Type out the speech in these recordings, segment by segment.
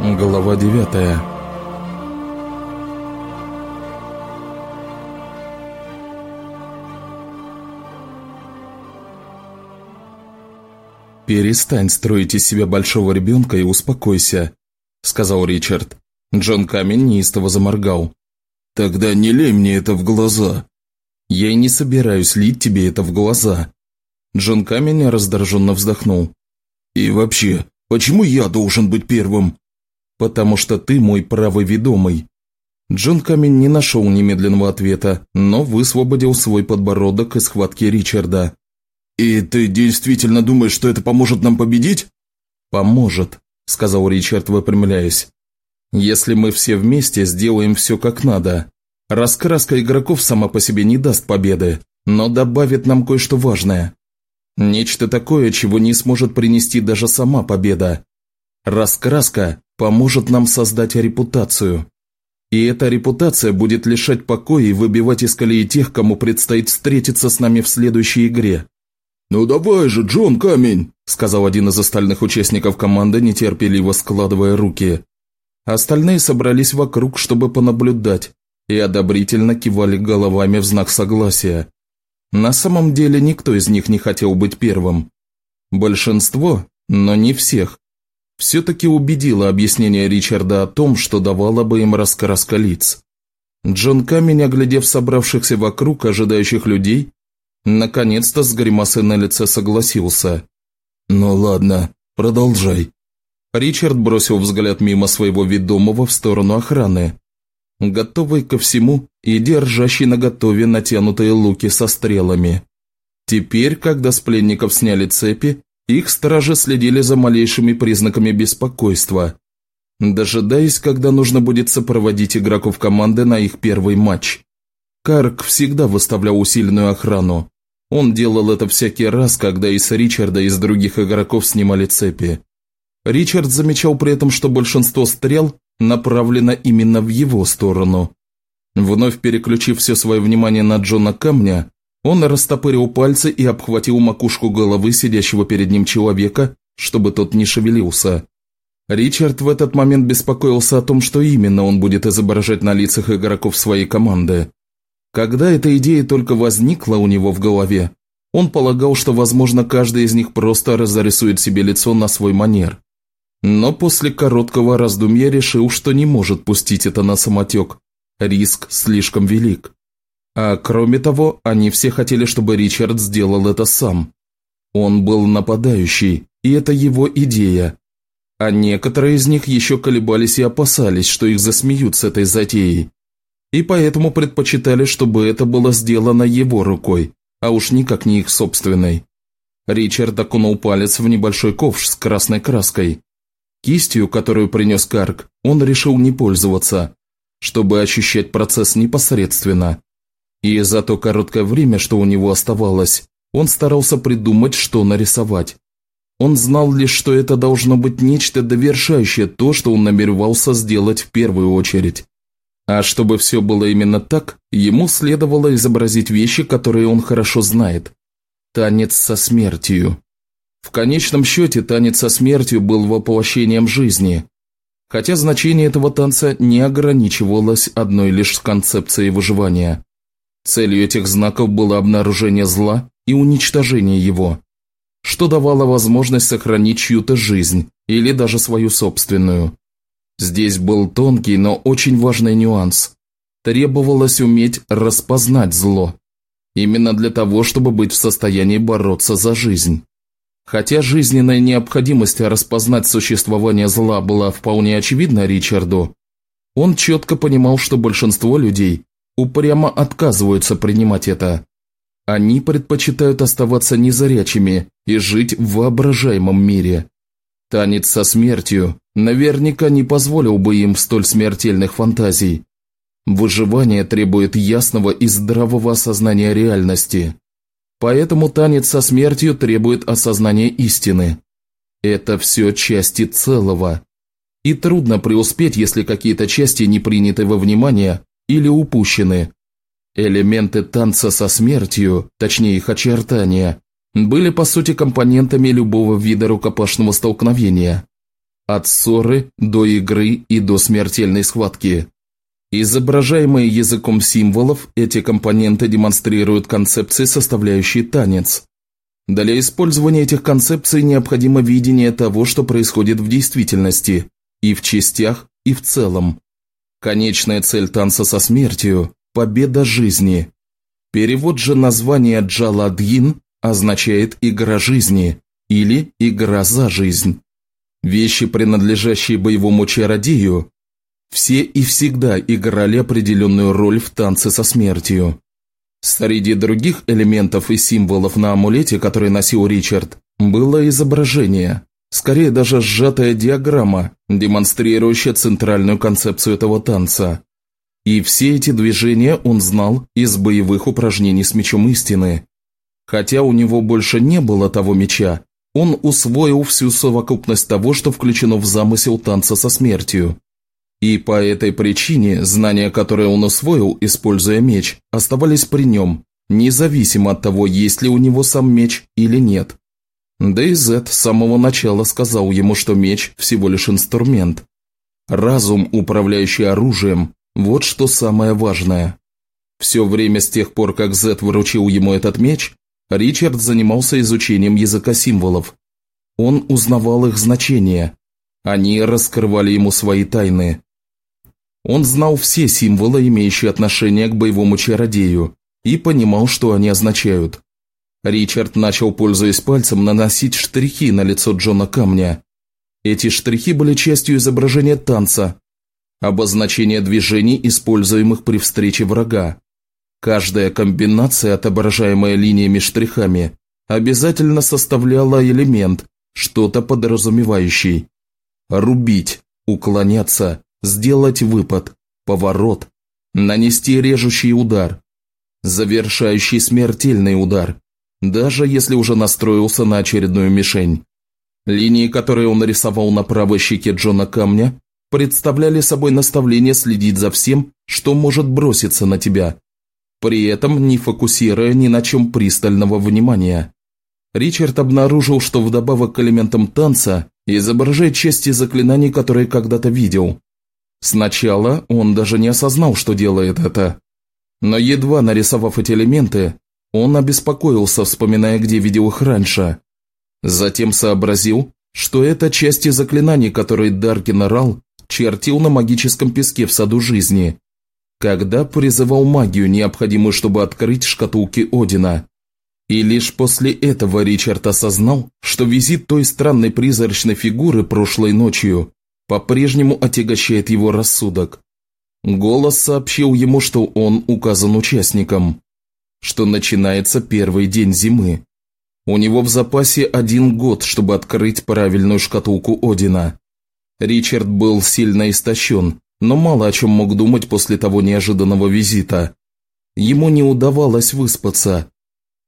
Глава девятая «Перестань строить из себя большого ребенка и успокойся», – сказал Ричард. Джон Камень неистово заморгал. «Тогда не лей мне это в глаза». «Я и не собираюсь лить тебе это в глаза». Джон Камень раздраженно вздохнул. «И вообще, почему я должен быть первым?» «Потому что ты мой правый ведомый». Джон Камень не нашел немедленного ответа, но высвободил свой подбородок из схватки Ричарда. «И ты действительно думаешь, что это поможет нам победить?» «Поможет», – сказал Ричард, выпрямляясь. «Если мы все вместе сделаем все как надо. Раскраска игроков сама по себе не даст победы, но добавит нам кое-что важное. Нечто такое, чего не сможет принести даже сама победа. Раскраска поможет нам создать репутацию. И эта репутация будет лишать покоя и выбивать из колеи тех, кому предстоит встретиться с нами в следующей игре. «Ну давай же, Джон Камень!» – сказал один из остальных участников команды, нетерпеливо складывая руки. Остальные собрались вокруг, чтобы понаблюдать, и одобрительно кивали головами в знак согласия. На самом деле никто из них не хотел быть первым. Большинство, но не всех. Все-таки убедило объяснение Ричарда о том, что давало бы им раскраска лиц. Джон Камень, оглядев собравшихся вокруг ожидающих людей, Наконец-то с гримасой на лице согласился. «Ну ладно, продолжай». Ричард бросил взгляд мимо своего ведомого в сторону охраны. Готовый ко всему и держащий наготове натянутые луки со стрелами. Теперь, когда с пленников сняли цепи, их стражи следили за малейшими признаками беспокойства, дожидаясь, когда нужно будет сопроводить игроков команды на их первый матч. Карк всегда выставлял усиленную охрану. Он делал это всякий раз, когда из Ричарда и из других игроков снимали цепи. Ричард замечал при этом, что большинство стрел направлено именно в его сторону. Вновь переключив все свое внимание на Джона Камня, он растопырил пальцы и обхватил макушку головы сидящего перед ним человека, чтобы тот не шевелился. Ричард в этот момент беспокоился о том, что именно он будет изображать на лицах игроков своей команды. Когда эта идея только возникла у него в голове, он полагал, что, возможно, каждый из них просто разрисует себе лицо на свой манер. Но после короткого раздумья решил, что не может пустить это на самотек. Риск слишком велик. А кроме того, они все хотели, чтобы Ричард сделал это сам. Он был нападающий, и это его идея. А некоторые из них еще колебались и опасались, что их засмеют с этой затеей и поэтому предпочитали, чтобы это было сделано его рукой, а уж никак не их собственной. Ричард окунул палец в небольшой ковш с красной краской. Кистью, которую принес Карк, он решил не пользоваться, чтобы ощущать процесс непосредственно. И за то короткое время, что у него оставалось, он старался придумать, что нарисовать. Он знал лишь, что это должно быть нечто довершающее то, что он намеревался сделать в первую очередь. А чтобы все было именно так, ему следовало изобразить вещи, которые он хорошо знает. Танец со смертью. В конечном счете, танец со смертью был воплощением жизни, хотя значение этого танца не ограничивалось одной лишь концепцией выживания. Целью этих знаков было обнаружение зла и уничтожение его, что давало возможность сохранить чью-то жизнь или даже свою собственную. Здесь был тонкий, но очень важный нюанс. Требовалось уметь распознать зло. Именно для того, чтобы быть в состоянии бороться за жизнь. Хотя жизненная необходимость распознать существование зла была вполне очевидна Ричарду, он четко понимал, что большинство людей упрямо отказываются принимать это. Они предпочитают оставаться незрячими и жить в воображаемом мире. Танец со смертью наверняка не позволил бы им столь смертельных фантазий. Выживание требует ясного и здравого осознания реальности. Поэтому танец со смертью требует осознания истины. Это все части целого. И трудно преуспеть, если какие-то части не приняты во внимание или упущены. Элементы танца со смертью, точнее их очертания, были по сути компонентами любого вида рукопашного столкновения. от ссоры до игры и до смертельной схватки. Изображаемые языком символов, эти компоненты демонстрируют концепции, составляющие танец. Для использования этих концепций необходимо видение того, что происходит в действительности, и в частях, и в целом. Конечная цель танца со смертью – победа жизни. Перевод же названия Джаладьин означает «игра жизни» или «игра за жизнь». Вещи, принадлежащие боевому чародею, все и всегда играли определенную роль в танце со смертью. Среди других элементов и символов на амулете, который носил Ричард, было изображение, скорее даже сжатая диаграмма, демонстрирующая центральную концепцию этого танца. И все эти движения он знал из боевых упражнений с мечом истины. Хотя у него больше не было того меча, он усвоил всю совокупность того, что включено в замысел танца со смертью. И по этой причине знания, которые он усвоил, используя меч, оставались при нем, независимо от того, есть ли у него сам меч или нет. Да и Зет с самого начала сказал ему, что меч всего лишь инструмент. Разум, управляющий оружием, вот что самое важное. Все время с тех пор, как Зет выручил ему этот меч, Ричард занимался изучением языка символов. Он узнавал их значение. Они раскрывали ему свои тайны. Он знал все символы, имеющие отношение к боевому чародею, и понимал, что они означают. Ричард начал, пользуясь пальцем, наносить штрихи на лицо Джона Камня. Эти штрихи были частью изображения танца, обозначение движений, используемых при встрече врага. Каждая комбинация, отображаемая линиями штрихами, обязательно составляла элемент, что-то подразумевающий. Рубить, уклоняться, сделать выпад, поворот, нанести режущий удар, завершающий смертельный удар, даже если уже настроился на очередную мишень. Линии, которые он нарисовал на правой щеке Джона Камня, представляли собой наставление следить за всем, что может броситься на тебя, при этом не фокусируя ни на чем пристального внимания. Ричард обнаружил, что вдобавок к элементам танца изображает части заклинаний, которые когда-то видел. Сначала он даже не осознал, что делает это. Но едва нарисовав эти элементы, он обеспокоился, вспоминая, где видел их раньше. Затем сообразил, что это части заклинаний, которые Даркин Рал чертил на магическом песке в саду жизни, когда призывал магию, необходимую, чтобы открыть шкатулки Одина. И лишь после этого Ричард осознал, что визит той странной призрачной фигуры прошлой ночью по-прежнему отягощает его рассудок. Голос сообщил ему, что он указан участником, что начинается первый день зимы. У него в запасе один год, чтобы открыть правильную шкатулку Одина. Ричард был сильно истощен, но мало о чем мог думать после того неожиданного визита. Ему не удавалось выспаться.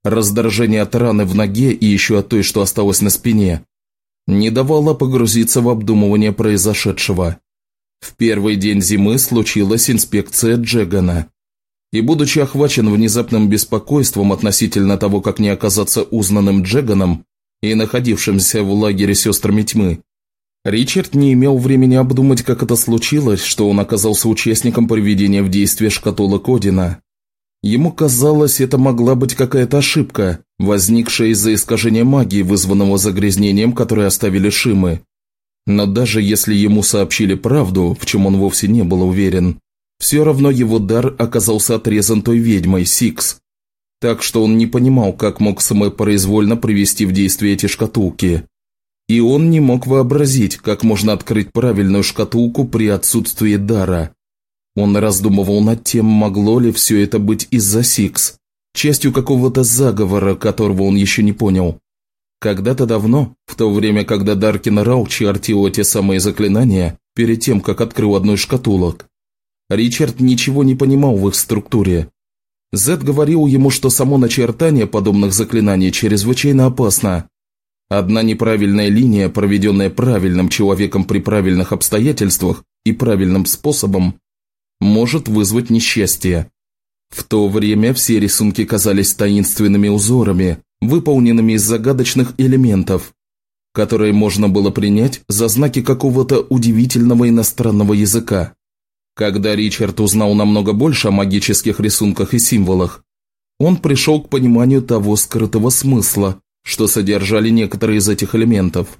Раздражение от раны в ноге и еще от той, что осталось на спине, не давало погрузиться в обдумывание произошедшего. В первый день зимы случилась инспекция Джегана. И будучи охвачен внезапным беспокойством относительно того, как не оказаться узнанным Джеганом и находившимся в лагере сестрами тьмы, Ричард не имел времени обдумать, как это случилось, что он оказался участником приведения в действие шкатулок Одина. Ему казалось, это могла быть какая-то ошибка, возникшая из-за искажения магии, вызванного загрязнением, которое оставили Шимы. Но даже если ему сообщили правду, в чем он вовсе не был уверен, все равно его дар оказался отрезан той ведьмой, Сикс. Так что он не понимал, как мог самопроизвольно привести в действие эти шкатулки. И он не мог вообразить, как можно открыть правильную шкатулку при отсутствии дара. Он раздумывал над тем, могло ли все это быть из-за Сикс, частью какого-то заговора, которого он еще не понял. Когда-то давно, в то время, когда Даркин Рау чертил те самые заклинания, перед тем, как открыл одну из шкатулок, Ричард ничего не понимал в их структуре. Зед говорил ему, что само начертание подобных заклинаний чрезвычайно опасно. Одна неправильная линия, проведенная правильным человеком при правильных обстоятельствах и правильным способом, может вызвать несчастье. В то время все рисунки казались таинственными узорами, выполненными из загадочных элементов. которые можно было принять за знаки какого-то удивительного иностранного языка. Когда Ричард узнал намного больше о магических рисунках и символах, он пришел к пониманию того скрытого смысла, что содержали некоторые из этих элементов.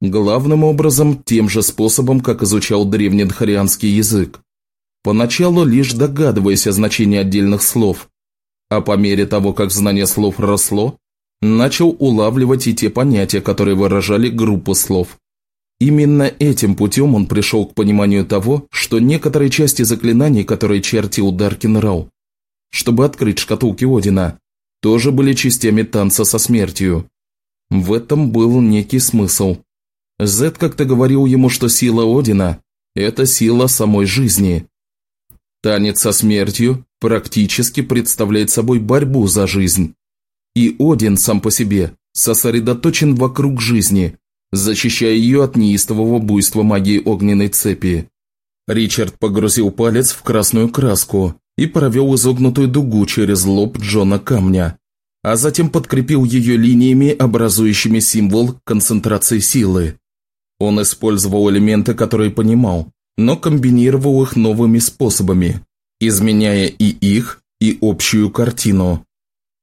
Главным образом, тем же способом, как изучал древнедхарианский язык. Поначалу лишь догадываясь о значении отдельных слов, а по мере того, как знание слов росло, начал улавливать и те понятия, которые выражали группу слов. Именно этим путем он пришел к пониманию того, что некоторые части заклинаний, которые чертил Даркин Рау, чтобы открыть шкатулки Одина, тоже были частями танца со смертью. В этом был некий смысл. Зет как-то говорил ему, что сила Одина – это сила самой жизни. Танец со смертью практически представляет собой борьбу за жизнь. И Один сам по себе сосредоточен вокруг жизни, защищая ее от неистового буйства магии огненной цепи. Ричард погрузил палец в красную краску и провел изогнутую дугу через лоб Джона Камня, а затем подкрепил ее линиями, образующими символ концентрации силы. Он использовал элементы, которые понимал, но комбинировал их новыми способами, изменяя и их, и общую картину.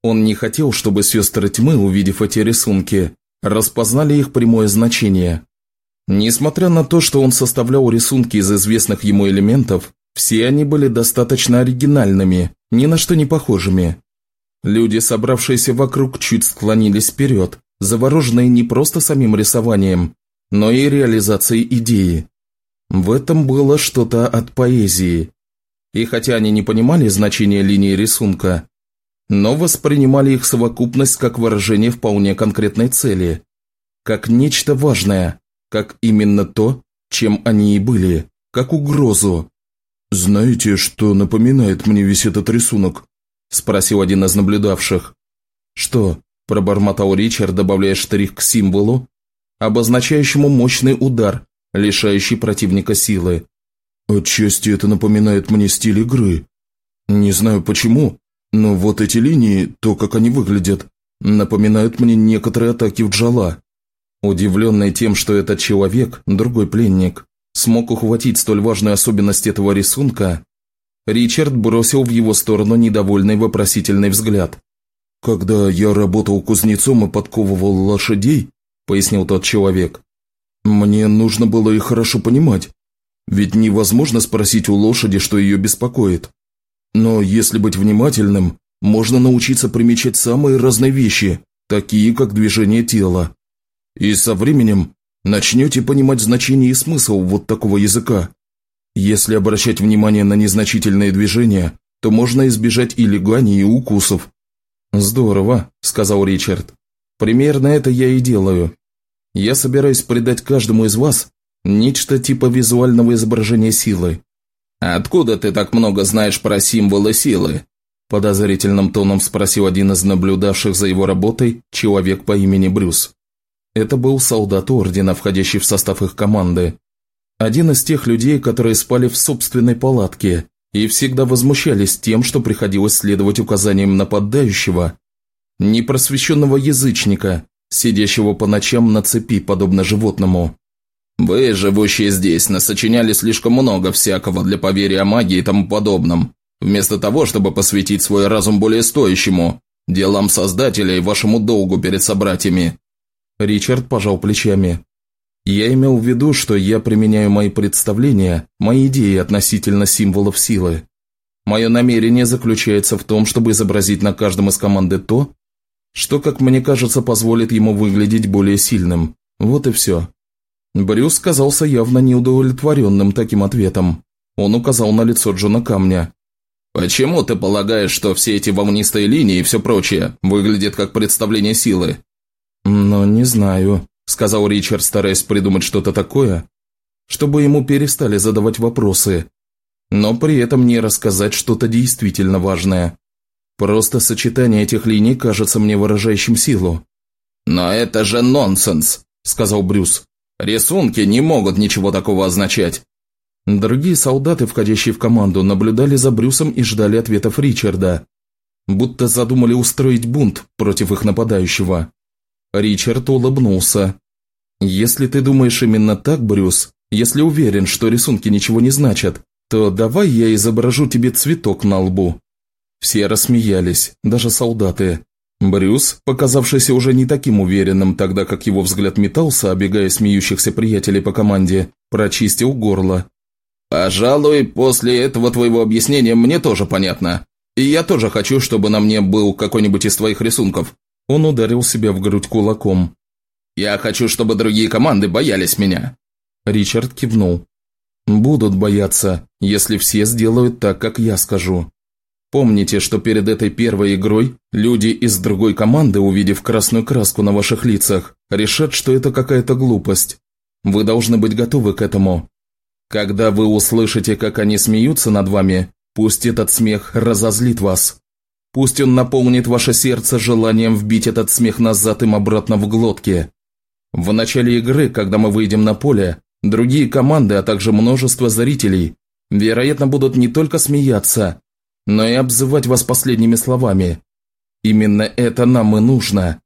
Он не хотел, чтобы сестры тьмы, увидев эти рисунки, распознали их прямое значение. Несмотря на то, что он составлял рисунки из известных ему элементов, все они были достаточно оригинальными, ни на что не похожими. Люди, собравшиеся вокруг, чуть склонились вперед, завороженные не просто самим рисованием, но и реализацией идеи. В этом было что-то от поэзии. И хотя они не понимали значения линии рисунка, но воспринимали их совокупность как выражение вполне конкретной цели, как нечто важное, как именно то, чем они и были, как угрозу. «Знаете, что напоминает мне весь этот рисунок?» – спросил один из наблюдавших. «Что?» – пробормотал Ричард, добавляя штрих к символу, обозначающему мощный удар, лишающий противника силы. «Отчасти это напоминает мне стиль игры. Не знаю почему, но вот эти линии, то, как они выглядят, напоминают мне некоторые атаки в Джала. Удивленный тем, что этот человек, другой пленник, смог ухватить столь важную особенность этого рисунка, Ричард бросил в его сторону недовольный вопросительный взгляд. «Когда я работал кузнецом и подковывал лошадей», – пояснил тот человек, – «мне нужно было их хорошо понимать. Ведь невозможно спросить у лошади, что ее беспокоит. Но если быть внимательным, можно научиться примечать самые разные вещи, такие как движение тела. И со временем начнете понимать значение и смысл вот такого языка. Если обращать внимание на незначительные движения, то можно избежать и леганий, и укусов. «Здорово», – сказал Ричард. «Примерно это я и делаю. Я собираюсь придать каждому из вас нечто типа визуального изображения силы. «Откуда ты так много знаешь про символы силы?» Подозрительным тоном спросил один из наблюдавших за его работой человек по имени Брюс. Это был солдат Ордена, входящий в состав их команды. Один из тех людей, которые спали в собственной палатке и всегда возмущались тем, что приходилось следовать указаниям нападающего, непросвещенного язычника, сидящего по ночам на цепи, подобно животному. Вы, живущие здесь, насочиняли слишком много всякого для поверия магии и тому подобном, вместо того, чтобы посвятить свой разум более стоящему, делам Создателя и вашему долгу перед собратьями». Ричард пожал плечами. «Я имел в виду, что я применяю мои представления, мои идеи относительно символов силы. Мое намерение заключается в том, чтобы изобразить на каждом из команды то, что, как мне кажется, позволит ему выглядеть более сильным. Вот и все. Брюс казался явно неудовлетворенным таким ответом. Он указал на лицо Джона Камня. «Почему ты полагаешь, что все эти волнистые линии и все прочее выглядят как представление силы?» «Ну, не знаю», – сказал Ричард, стараясь придумать что-то такое, чтобы ему перестали задавать вопросы, но при этом не рассказать что-то действительно важное. Просто сочетание этих линий кажется мне выражающим силу. «Но это же нонсенс», – сказал Брюс. Рисунки не могут ничего такого означать. Другие солдаты, входящие в команду, наблюдали за Брюсом и ждали ответов Ричарда. Будто задумали устроить бунт против их нападающего. Ричард улыбнулся. Если ты думаешь именно так, Брюс, если уверен, что рисунки ничего не значат, то давай я изображу тебе цветок на лбу». Все рассмеялись, даже солдаты. Брюс, показавшийся уже не таким уверенным, тогда как его взгляд метался, обегая смеющихся приятелей по команде, прочистил горло. «Пожалуй, после этого твоего объяснения мне тоже понятно. И я тоже хочу, чтобы на мне был какой-нибудь из твоих рисунков». Он ударил себя в грудь кулаком. «Я хочу, чтобы другие команды боялись меня». Ричард кивнул. «Будут бояться, если все сделают так, как я скажу. Помните, что перед этой первой игрой люди из другой команды, увидев красную краску на ваших лицах, решат, что это какая-то глупость. Вы должны быть готовы к этому. Когда вы услышите, как они смеются над вами, пусть этот смех разозлит вас. Пусть он наполнит ваше сердце желанием вбить этот смех назад им обратно в глотки. В начале игры, когда мы выйдем на поле, другие команды, а также множество зрителей, вероятно, будут не только смеяться, но и обзывать вас последними словами. Именно это нам и нужно.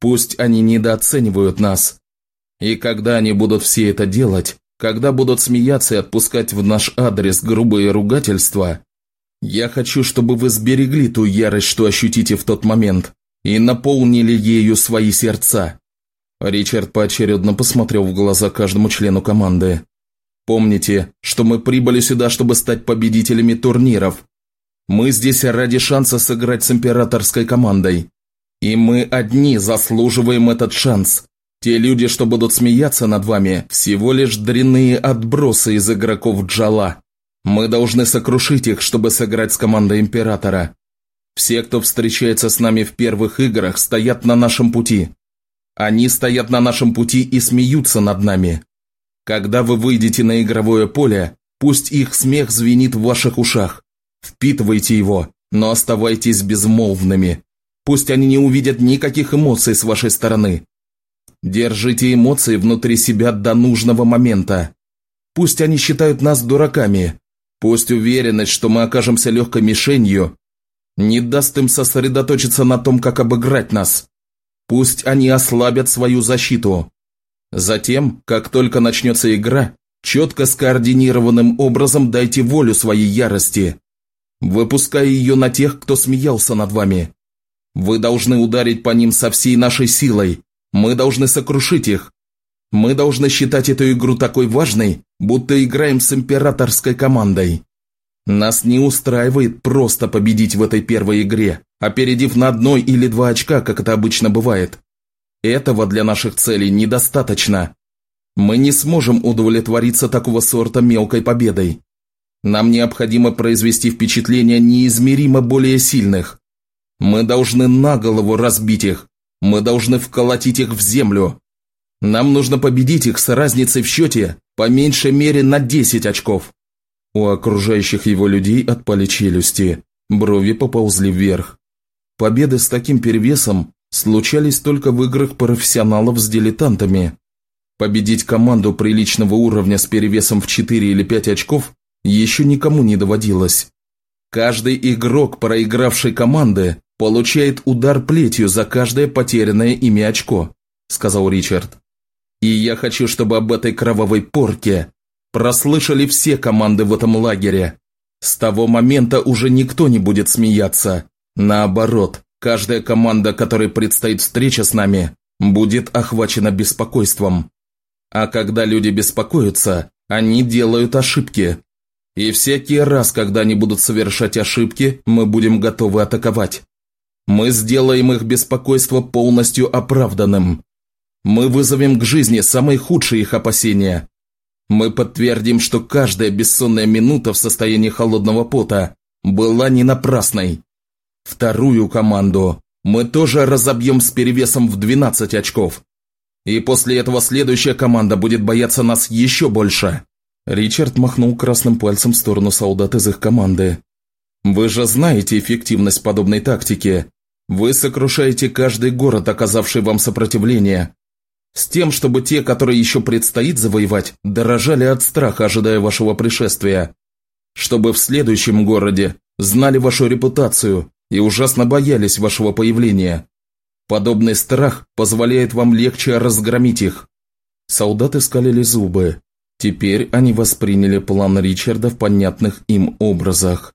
Пусть они недооценивают нас. И когда они будут все это делать, когда будут смеяться и отпускать в наш адрес грубые ругательства, я хочу, чтобы вы сберегли ту ярость, что ощутите в тот момент, и наполнили ею свои сердца. Ричард поочередно посмотрел в глаза каждому члену команды. Помните, что мы прибыли сюда, чтобы стать победителями турниров, мы здесь ради шанса сыграть с императорской командой. И мы одни заслуживаем этот шанс. Те люди, что будут смеяться над вами, всего лишь дрянные отбросы из игроков Джала. Мы должны сокрушить их, чтобы сыграть с командой Императора. Все, кто встречается с нами в первых играх, стоят на нашем пути. Они стоят на нашем пути и смеются над нами. Когда вы выйдете на игровое поле, пусть их смех звенит в ваших ушах. Впитывайте его, но оставайтесь безмолвными. Пусть они не увидят никаких эмоций с вашей стороны. Держите эмоции внутри себя до нужного момента. Пусть они считают нас дураками. Пусть уверенность, что мы окажемся легкой мишенью, не даст им сосредоточиться на том, как обыграть нас. Пусть они ослабят свою защиту. Затем, как только начнется игра, четко скоординированным образом дайте волю своей ярости выпуская ее на тех, кто смеялся над вами. Вы должны ударить по ним со всей нашей силой. Мы должны сокрушить их. Мы должны считать эту игру такой важной, будто играем с императорской командой. Нас не устраивает просто победить в этой первой игре, опередив на одной или два очка, как это обычно бывает. Этого для наших целей недостаточно. Мы не сможем удовлетвориться такого сорта мелкой победой. Нам необходимо произвести впечатление неизмеримо более сильных. Мы должны на голову разбить их. Мы должны вколотить их в землю. Нам нужно победить их с разницей в счете по меньшей мере на 10 очков. У окружающих его людей отпали челюсти, брови поползли вверх. Победы с таким перевесом случались только в играх профессионалов с дилетантами. Победить команду приличного уровня с перевесом в 4 или 5 очков еще никому не доводилось. Каждый игрок проигравшей команды получает удар плетью за каждое потерянное ими очко», – сказал Ричард. «И я хочу, чтобы об этой кровавой порке прослышали все команды в этом лагере. С того момента уже никто не будет смеяться. Наоборот, каждая команда, которой предстоит встреча с нами, будет охвачена беспокойством. А когда люди беспокоятся, они делают ошибки, и всякий раз, когда они будут совершать ошибки, мы будем готовы атаковать. Мы сделаем их беспокойство полностью оправданным. Мы вызовем к жизни самые худшие их опасения. Мы подтвердим, что каждая бессонная минута в состоянии холодного пота была не напрасной. Вторую команду мы тоже разобьем с перевесом в 12 очков. И после этого следующая команда будет бояться нас еще больше. Ричард махнул красным пальцем в сторону солдат из их команды. «Вы же знаете эффективность подобной тактики. Вы сокрушаете каждый город, оказавший вам сопротивление. С тем, чтобы те, которые еще предстоит завоевать, дорожали от страха, ожидая вашего пришествия. Чтобы в следующем городе знали вашу репутацию и ужасно боялись вашего появления. Подобный страх позволяет вам легче разгромить их. Солдаты скалили зубы. Теперь они восприняли план Ричарда в понятных им образах.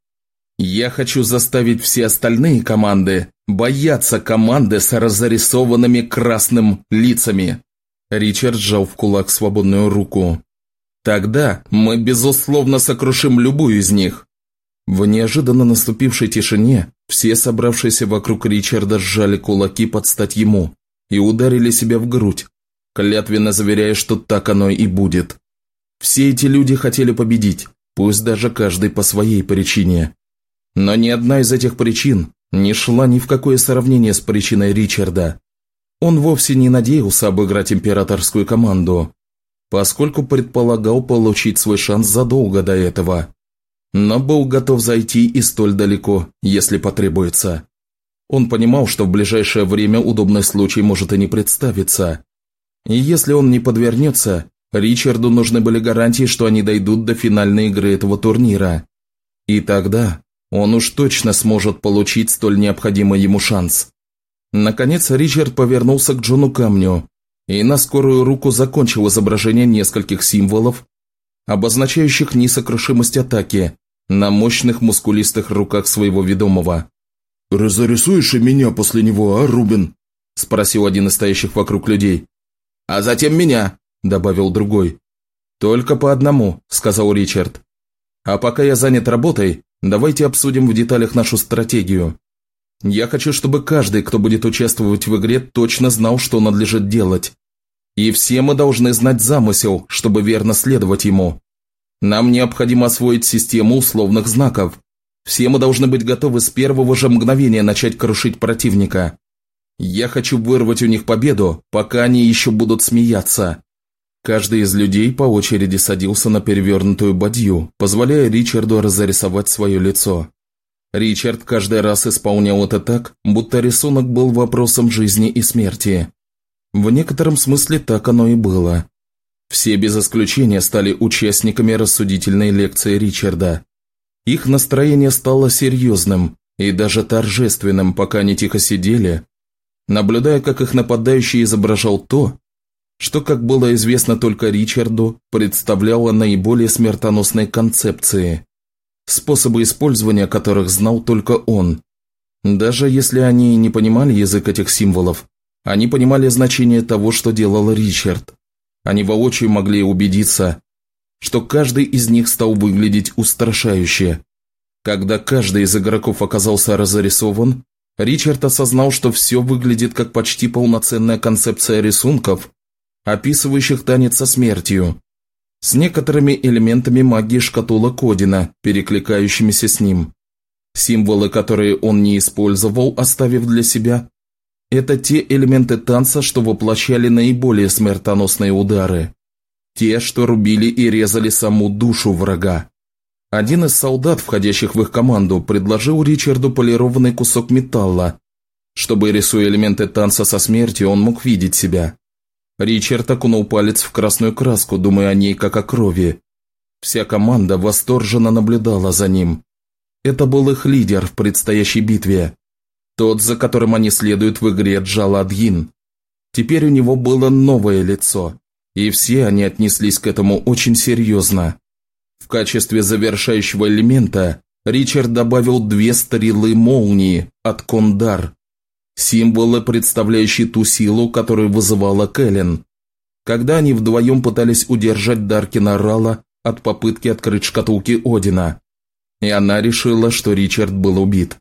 «Я хочу заставить все остальные команды бояться команды с разрисованными красным лицами!» Ричард сжал в кулак свободную руку. «Тогда мы, безусловно, сокрушим любую из них!» В неожиданно наступившей тишине все собравшиеся вокруг Ричарда сжали кулаки под стать ему и ударили себя в грудь, клятвенно заверяя, что так оно и будет. Все эти люди хотели победить, пусть даже каждый по своей причине. Но ни одна из этих причин не шла ни в какое сравнение с причиной Ричарда. Он вовсе не надеялся обыграть императорскую команду, поскольку предполагал получить свой шанс задолго до этого. Но был готов зайти и столь далеко, если потребуется. Он понимал, что в ближайшее время удобный случай может и не представиться. И если он не подвернется, Ричарду нужны были гарантии, что они дойдут до финальной игры этого турнира. И тогда он уж точно сможет получить столь необходимый ему шанс. Наконец Ричард повернулся к Джону Камню и на скорую руку закончил изображение нескольких символов, обозначающих несокрушимость атаки на мощных мускулистых руках своего ведомого. «Разрисуешь и меня после него, а, Рубин?» – спросил один из стоящих вокруг людей. «А затем меня», – добавил другой. «Только по одному», – сказал Ричард. «А пока я занят работой, давайте обсудим в деталях нашу стратегию. Я хочу, чтобы каждый, кто будет участвовать в игре, точно знал, что надлежит делать. И все мы должны знать замысел, чтобы верно следовать ему. Нам необходимо освоить систему условных знаков. Все мы должны быть готовы с первого же мгновения начать крушить противника. Я хочу вырвать у них победу, пока они еще будут смеяться. Каждый из людей по очереди садился на перевернутую бадью, позволяя Ричарду разрисовать свое лицо. Ричард каждый раз исполнял это так, будто рисунок был вопросом жизни и смерти. В некотором смысле так оно и было. Все без исключения стали участниками рассудительной лекции Ричарда. Их настроение стало серьезным и даже торжественным, пока они тихо сидели, наблюдая, как их нападающий изображал то, что, как было известно только Ричарду, представляло наиболее смертоносные концепции, способы использования которых знал только он. Даже если они не понимали язык этих символов, они понимали значение того, что делал Ричард. Они воочию могли убедиться, что каждый из них стал выглядеть устрашающе. Когда каждый из игроков оказался разрисован, Ричард осознал, что все выглядит как почти полноценная концепция рисунков, описывающих танец со смертью, с некоторыми элементами магии шкатулок Одина, перекликающимися с ним. Символы, которые он не использовал, оставив для себя, это те элементы танца, что воплощали наиболее смертоносные удары. Те, что рубили и резали саму душу врага. Один из солдат, входящих в их команду, предложил Ричарду полированный кусок металла, чтобы, рисуя элементы танца со смертью, он мог видеть себя. Ричард окунул палец в красную краску, думая о ней как о крови. Вся команда восторженно наблюдала за ним. Это был их лидер в предстоящей битве. Тот, за которым они следуют в игре Джаладьин. Теперь у него было новое лицо, и все они отнеслись к этому очень серьезно. В качестве завершающего элемента Ричард добавил две стрелы молнии от Кондар, символы, представляющие ту силу, которую вызывала Кэлен, когда они вдвоем пытались удержать Даркина Рала от попытки открыть шкатулки Одина. И она решила, что Ричард был убит.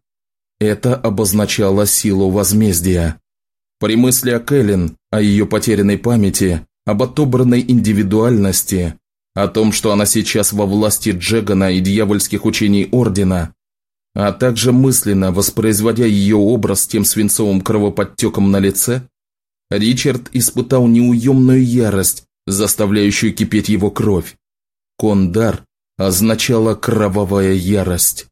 Это обозначало силу возмездия. При мысли о Кэлен, о ее потерянной памяти, об отобранной индивидуальности, о том, что она сейчас во власти Джегана и дьявольских учений Ордена, а также мысленно воспроизводя ее образ тем свинцовым кровоподтеком на лице, Ричард испытал неуемную ярость, заставляющую кипеть его кровь. Кондар означала кровавая ярость.